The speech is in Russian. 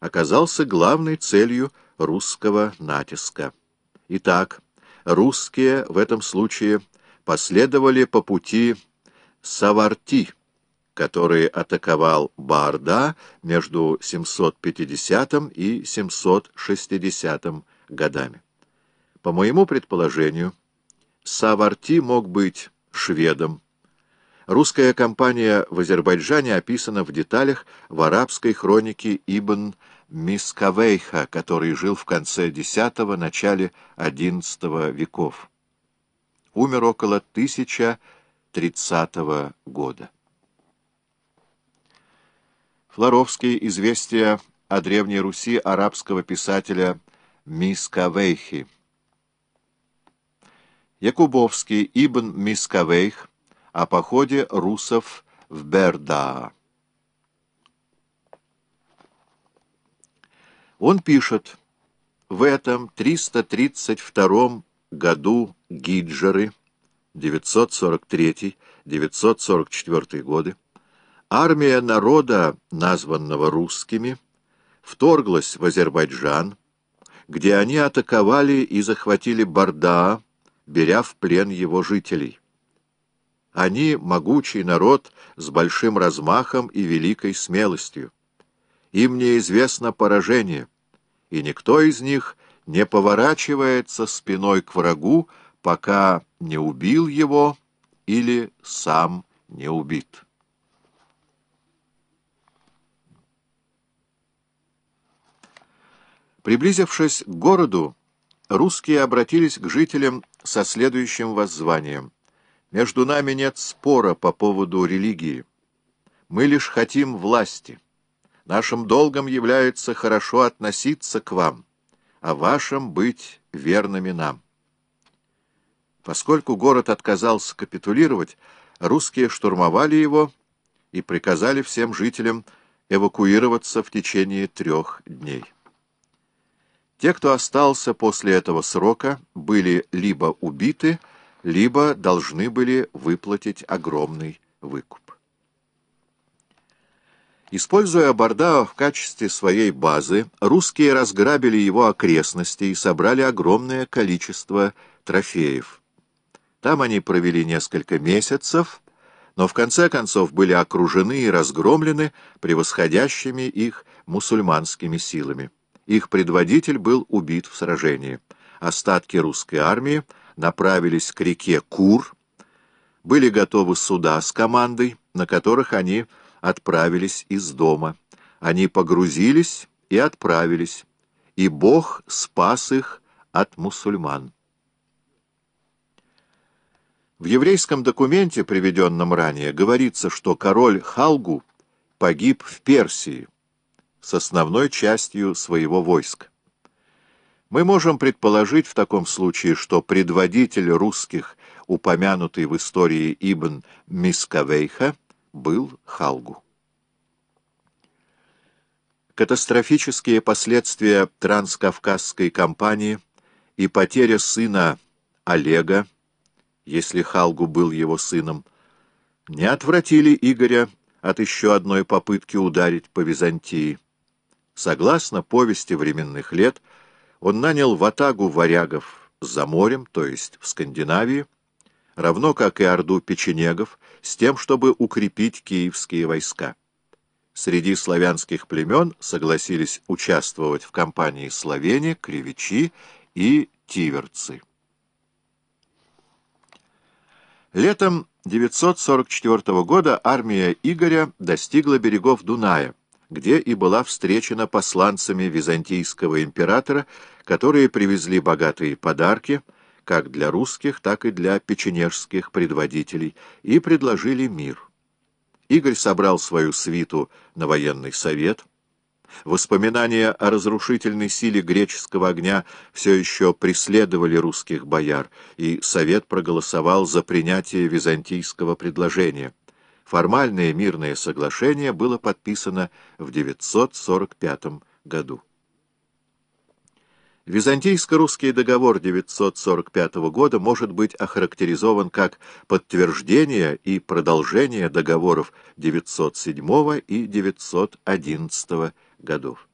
оказался главной целью русского натиска. Итак, русские в этом случае последовали по пути Саварти, который атаковал Барда между 750 и 760 годами. По моему предположению, Саварти мог быть шведом. Русская кампания в Азербайджане описана в деталях в арабской хронике Ибн Мискавейха, который жил в конце X – начале XI веков. Умер около 1030 года. Флоровский «Известия о Древней Руси» арабского писателя Мискавейхи. Якубовский Ибн Мискавейх о походе русов в Бердаа. Он пишет, в этом 332 году Гиджеры, 943-944 годы, армия народа, названного русскими, вторглась в Азербайджан, где они атаковали и захватили Бардаа, беря в плен его жителей. Они — могучий народ с большим размахом и великой смелостью. Им неизвестно поражение, и никто из них не поворачивается спиной к врагу, пока не убил его или сам не убит. Приблизившись к городу, русские обратились к жителям со следующим воззванием. «Между нами нет спора по поводу религии. Мы лишь хотим власти». Нашим долгом является хорошо относиться к вам, а вашим быть верными нам. Поскольку город отказался капитулировать, русские штурмовали его и приказали всем жителям эвакуироваться в течение трех дней. Те, кто остался после этого срока, были либо убиты, либо должны были выплатить огромный выкуп. Используя Бордао в качестве своей базы, русские разграбили его окрестности и собрали огромное количество трофеев. Там они провели несколько месяцев, но в конце концов были окружены и разгромлены превосходящими их мусульманскими силами. Их предводитель был убит в сражении. Остатки русской армии направились к реке Кур, были готовы суда с командой, на которых они отправились из дома. Они погрузились и отправились, и Бог спас их от мусульман. В еврейском документе, приведенном ранее, говорится, что король Халгу погиб в Персии с основной частью своего войска. Мы можем предположить в таком случае, что предводитель русских, упомянутый в истории Ибн Мискавейха, был Халгу. Катастрофические последствия транскавказской кампании и потеря сына Олега, если Халгу был его сыном, не отвратили Игоря от еще одной попытки ударить по Византии. Согласно повести временных лет, он нанял ватагу варягов за морем, то есть в Скандинавии, равно как и орду печенегов, с тем, чтобы укрепить киевские войска. Среди славянских племен согласились участвовать в кампании словени, кривичи и тиверцы. Летом 944 года армия Игоря достигла берегов Дуная, где и была встречена посланцами византийского императора, которые привезли богатые подарки – как для русских, так и для печенежских предводителей, и предложили мир. Игорь собрал свою свиту на военный совет. Воспоминания о разрушительной силе греческого огня все еще преследовали русских бояр, и совет проголосовал за принятие византийского предложения. Формальное мирное соглашение было подписано в 945 году. Византийско-русский договор 945 года может быть охарактеризован как подтверждение и продолжение договоров 907 и 911 годов.